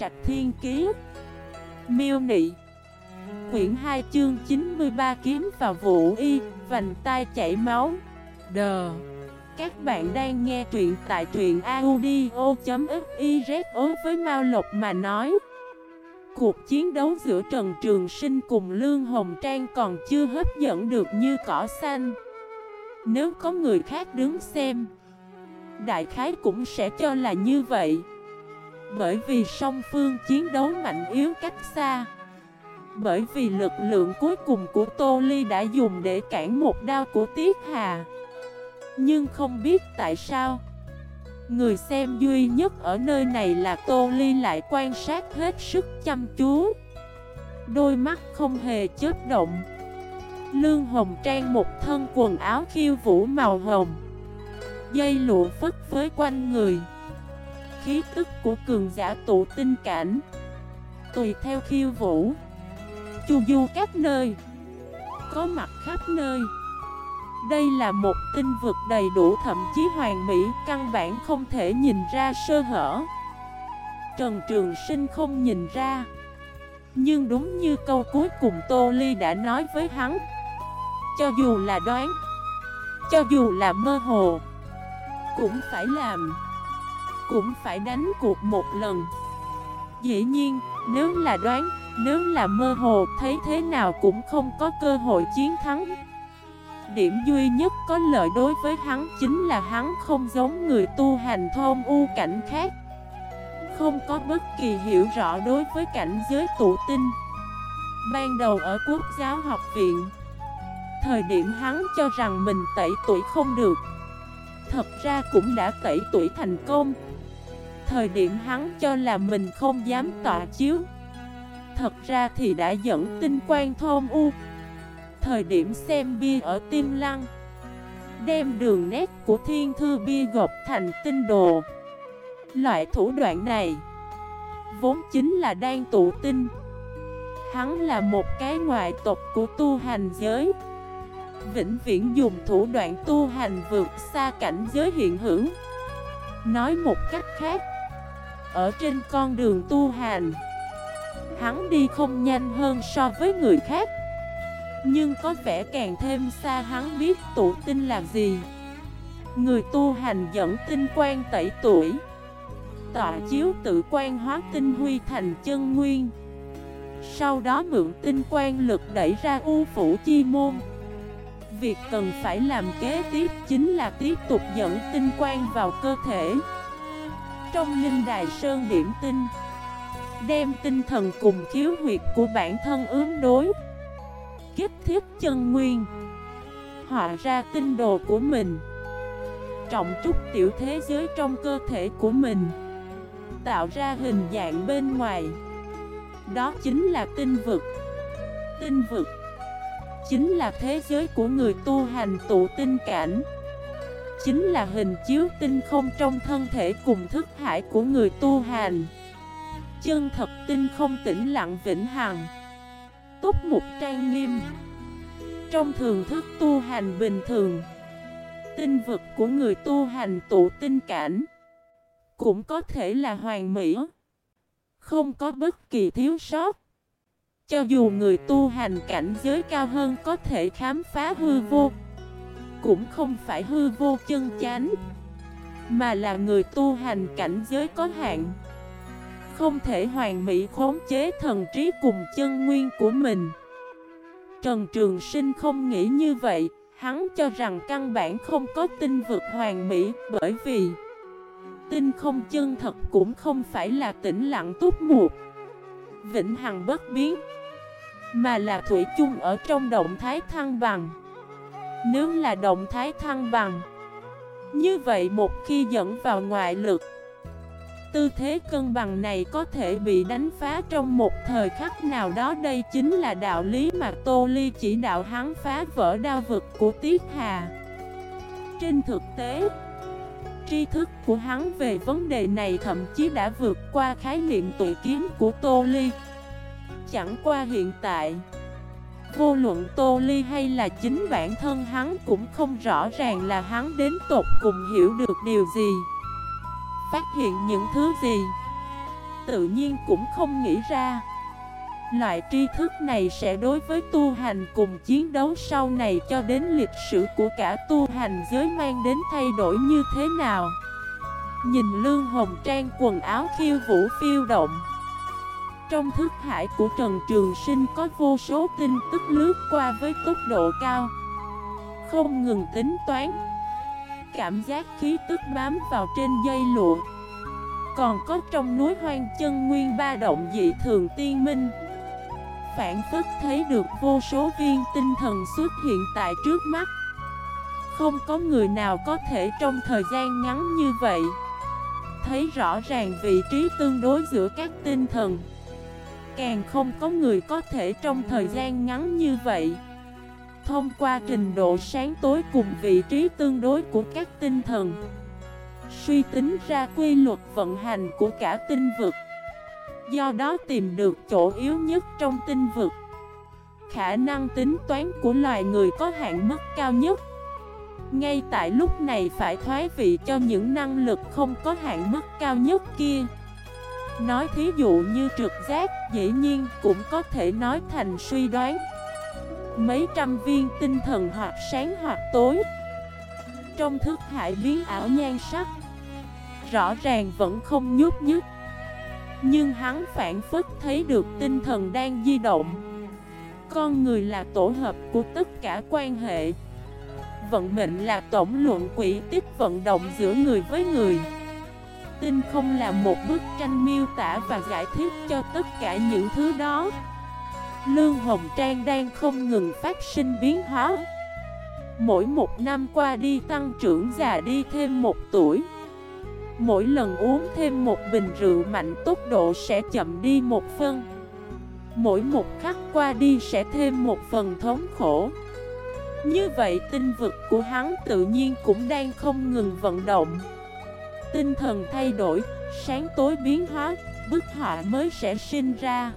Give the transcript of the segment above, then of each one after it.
Trạch Thiên Kiế Miêu Nị. Quyển 2 chương 93 kiếm vào vũ y, Vành tai chảy máu. Đờ Các bạn đang nghe truyện tại truyện audio.xyz ối với Mao Lộc mà nói. Cuộc chiến đấu giữa Trần Trường Sinh cùng Lương Hồng Trang còn chưa hấp dẫn được như cỏ xanh. Nếu có người khác đứng xem, Đại khái cũng sẽ cho là như vậy. Bởi vì song phương chiến đấu mạnh yếu cách xa. Bởi vì lực lượng cuối cùng của Tô Ly đã dùng để cản một đao của Tiết Hà. Nhưng không biết tại sao, Người xem duy nhất ở nơi này là Tô Ly lại quan sát hết sức chăm chú. Đôi mắt không hề chớp động. Lương Hồng Trang một thân quần áo khiêu vũ màu hồng. Dây lụa phất phới quanh người. Khí tức của cường giả tụ tinh cảnh. Tùy theo khiêu vũ. Chu du các nơi. Có mặt khắp nơi. Đây là một tinh vực đầy đủ, thậm chí hoàn mỹ, Căn bản không thể nhìn ra sơ hở. Trần Trường Sinh không nhìn ra. Nhưng đúng như câu cuối cùng Tô Ly đã nói với hắn. Cho dù là đoán, Cho dù là mơ hồ, cũng phải làm. Cũng phải đánh cuộc một lần. Dĩ nhiên, nếu là đoán, nếu là mơ hồ Thấy thế nào cũng không có cơ hội chiến thắng. Điểm duy nhất có lợi đối với hắn Chính là hắn không giống người tu hành thôn u cảnh khác. Không có bất kỳ hiểu rõ đối với cảnh giới tụ tinh. Ban đầu ở quốc giáo học viện Thời điểm hắn cho rằng mình tẩy tuổi không được. Thật ra cũng đã tẩy tuổi thành công. Thời điểm hắn cho là mình không dám tọa chiếu. Thật ra thì đã dẫn tinh quan thôn u. Thời điểm xem bia ở tim lăng, Đem đường nét của thiên thư bia gộp thành tinh đồ. Loại thủ đoạn này Vốn chính là đang tụ tinh. Hắn là một cái ngoại tộc của tu hành giới. Vĩnh viễn dùng thủ đoạn tu hành vượt xa cảnh giới hiện hữu. Nói một cách khác ở trên con đường tu hành. Hắn đi không nhanh hơn so với người khác, Nhưng có vẻ càng thêm xa hắn biết tụ tinh là gì. Người tu hành dẫn tinh quan tẩy tuổi, Tọa chiếu tự quan hóa tinh huy thành chân nguyên. Sau đó mượn tinh quan lực đẩy ra u phủ chi môn. Việc cần phải làm kế tiếp chính là tiếp tục dẫn tinh quan vào cơ thể. Trong linh đài sơn điểm tinh, Đem tinh thần cùng khiếu huyệt của bản thân ứng đối, Kích thiết chân nguyên, Họa ra tinh đồ của mình, Trọng trúc tiểu thế giới trong cơ thể của mình, Tạo ra hình dạng bên ngoài. Đó chính là tinh vực. Tinh vực Chính là thế giới của người tu hành tụ tinh cảnh. Chính là hình chiếu tinh không trong thân thể cùng thức hải của người tu hành. Chân thật tinh không tĩnh lặng vĩnh hằng. Túc mục trang nghiêm. Trong thường thức tu hành bình thường, Tinh vực của người tu hành tụ tinh cảnh Cũng có thể là hoàn mỹ. Không có bất kỳ thiếu sót. Cho dù người tu hành cảnh giới cao hơn có thể khám phá hư vô cũng không phải hư vô chân chánh, Mà là người tu hành cảnh giới có hạn. Không thể hoàn mỹ khống chế thần trí cùng chân nguyên của mình. Trần Trường Sinh không nghĩ như vậy, Hắn cho rằng căn bản không có tinh vực hoàn mỹ Bởi vì Tinh không chân thật cũng không phải là tĩnh lặng túc mục, Vĩnh Hằng bất biến, Mà là thủy chung ở trong động thái thăng bằng. Nếu là động thái thăng bằng. Như vậy một khi dẫn vào ngoại lực, Tư thế cân bằng này có thể bị đánh phá trong một thời khắc nào đó. Đây chính là đạo lý mà Tô Ly chỉ đạo hắn phá vỡ đao vực của Tiết Hà. Trên thực tế, Tri thức của hắn về vấn đề này thậm chí đã vượt qua khái niệm tụi kiếm của Tô Ly. Chẳng qua hiện tại Vô luận Tô Ly hay là chính bản thân hắn cũng không rõ ràng là hắn đến tột cùng hiểu được điều gì, Phát hiện những thứ gì. Tự nhiên cũng không nghĩ ra, Loại tri thức này sẽ đối với tu hành cùng chiến đấu sau này cho đến lịch sử của cả tu hành giới mang đến thay đổi như thế nào. Nhìn Lương Hồng Trang quần áo khiêu vũ phiêu động trong thức hải của Trần Trường Sinh có vô số tin tức lướt qua với tốc độ cao. Không ngừng tính toán. Cảm giác khí tức bám vào trên dây lụa. Còn có trong núi hoang chân nguyên ba động dị thường tiên minh. Phản phức thấy được vô số viên tinh thần xuất hiện tại trước mắt. Không có người nào có thể trong thời gian ngắn như vậy. Thấy rõ ràng vị trí tương đối giữa các tinh thần. Càng không có người có thể trong thời gian ngắn như vậy. Thông qua trình độ sáng tối cùng vị trí tương đối của các tinh thần, Suy tính ra quy luật vận hành của cả tinh vực. Do đó tìm được chỗ yếu nhất trong tinh vực. Khả năng tính toán của loài người có hạn mức cao nhất. Ngay tại lúc này phải thoái vị cho những năng lực không có hạn mức cao nhất kia. Nói thí dụ như trực giác, dĩ nhiên cũng có thể nói thành suy đoán. Mấy trăm viên tinh thần hoặc sáng hoặc tối. Trong thức hải biến ảo nhan sắc Rõ ràng vẫn không nhúc nhích Nhưng hắn phản phức thấy được tinh thần đang di động. Con người là tổ hợp của tất cả quan hệ. Vận mệnh là tổng luận quỹ tích vận động giữa người với người. Tinh không là một bức tranh miêu tả và giải thích cho tất cả những thứ đó. Lương Hồng Trang đang không ngừng phát sinh biến hóa. Mỗi một năm qua đi, tăng trưởng già đi thêm một tuổi. Mỗi lần uống thêm một bình rượu mạnh, tốc độ sẽ chậm đi một phân. Mỗi một khắc qua đi sẽ thêm một phần thống khổ. Như vậy, tinh vực của hắn tự nhiên cũng đang không ngừng vận động. Tinh thần thay đổi, sáng tối biến hóa, bức họa mới sẽ sinh ra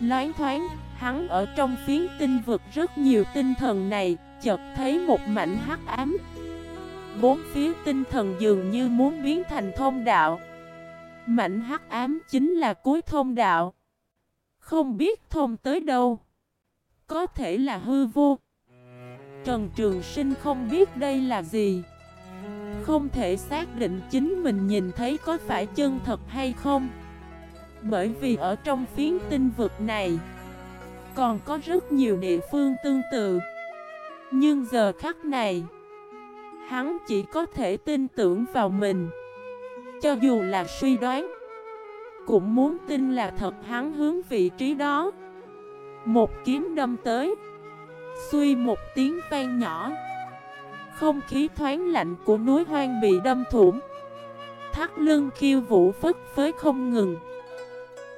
Loáng thoáng, hắn ở trong phiến tinh vực rất nhiều tinh thần này, chợt thấy một mảnh hắc ám. Bốn phía tinh thần dường như muốn biến thành thông đạo. Mảnh hắc ám chính là cuối thông đạo. Không biết thông tới đâu. Có thể là hư vô. Trần Trường Sinh không biết đây là gì. Không thể xác định chính mình nhìn thấy có phải chân thật hay không. Bởi vì ở trong phiến tinh vực này, Còn có rất nhiều địa phương tương tự. Nhưng giờ khắc này, Hắn chỉ có thể tin tưởng vào mình. Cho dù là suy đoán, Cũng muốn tin là thật hắn hướng vị trí đó. Một kiếm đâm tới Xuy một tiếng vang nhỏ. Không khí thoáng lạnh của núi hoang bị đâm thủng Thắt lưng khiêu vũ phất phới không ngừng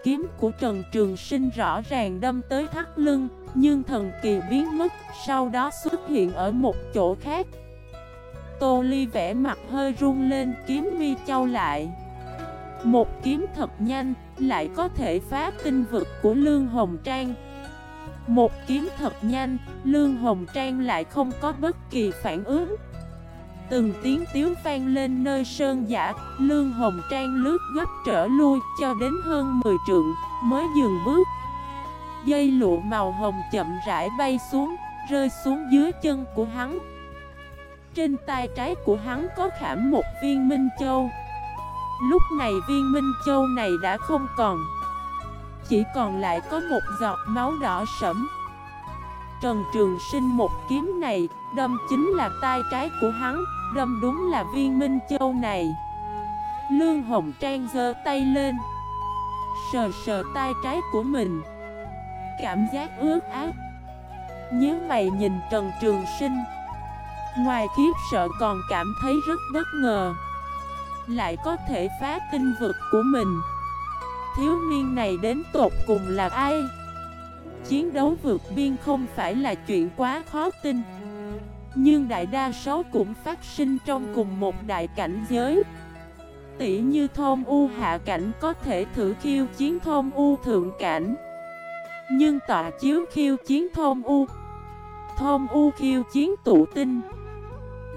kiếm của Trần Trường Sinh rõ ràng đâm tới thắt lưng, nhưng thần kỳ biến mất, sau đó xuất hiện ở một chỗ khác. Tô Ly vẽ mặt hơi run lên kiếm mi châu lại. Một kiếm thật nhanh, lại có thể phá tinh vực của Lương Hồng Trang. Một kiếm thật nhanh, Lương Hồng Trang lại không có bất kỳ phản ứng. Từng tiếng tiếu vang lên nơi sơn giả Lương Hồng Trang lướt gấp trở lui cho đến hơn 10 trượng Mới dừng bước. Dây lụa màu hồng chậm rãi bay xuống Rơi xuống dưới chân của hắn. Trên tay trái của hắn có khảm một viên Minh Châu. Lúc này viên Minh Châu này đã không còn. Chỉ còn lại có một giọt máu đỏ sẫm. Trần Trường Sinh một kiếm này, Đâm chính là tay trái của hắn, Đâm đúng là viên minh châu này. Lương Hồng Trang giơ tay lên. Sờ sờ tay trái của mình. Cảm giác ướt ác Nhớ mày nhìn Trần Trường Sinh. Ngoài khiếp sợ còn cảm thấy rất bất ngờ. Lại có thể phá tinh vực của mình. Thiếu niên này đến tột cùng là ai? Chiến đấu vượt biên không phải là chuyện quá khó tin. Nhưng đại đa số cũng phát sinh trong cùng một đại cảnh giới. Tỷ như thôn U hạ cảnh có thể thử khiêu chiến thôn U thượng cảnh. Nhưng tọa chiếu khiêu chiến thôn U. Thôn U khiêu chiến tụ tinh.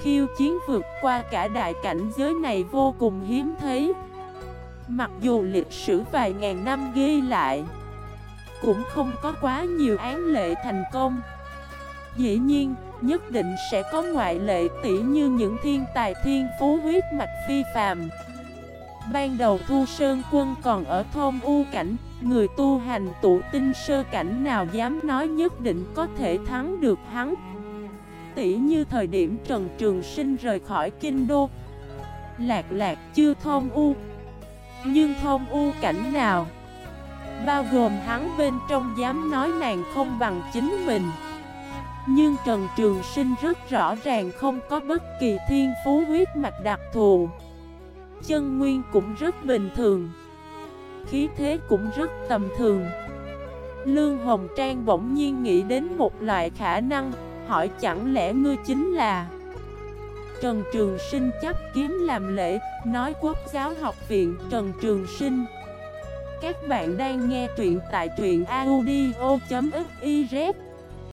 Khiêu chiến vượt qua cả đại cảnh giới này vô cùng hiếm thấy. Mặc dù lịch sử vài ngàn năm ghi lại Cũng không có quá nhiều án lệ thành công. Dĩ nhiên, nhất định sẽ có ngoại lệ tỷ như những thiên tài thiên phú huyết mạch phi phàm. Ban đầu Thu Sơn Quân còn ở thôn U Cảnh Người tu hành tụ tinh sơ cảnh nào dám nói nhất định có thể thắng được hắn. Tỷ như thời điểm Trần Trường Sinh rời khỏi Kinh Đô Lạc lạc chưa thôn U nhưng thôn U cảnh nào. Bao gồm hắn bên trong dám nói nàng không bằng chính mình. Nhưng Trần Trường Sinh rất rõ ràng không có bất kỳ thiên phú huyết mạch đặc thù. Chân nguyên cũng rất bình thường. Khí thế cũng rất tầm thường. Lương Hồng Trang bỗng nhiên nghĩ đến một loại khả năng, Hỏi chẳng lẽ ngươi chính là Trần Trường Sinh chấp kiếm làm lễ, Nói quốc giáo học viện, Trần Trường Sinh. Các bạn đang nghe truyện tại truyện audio.fif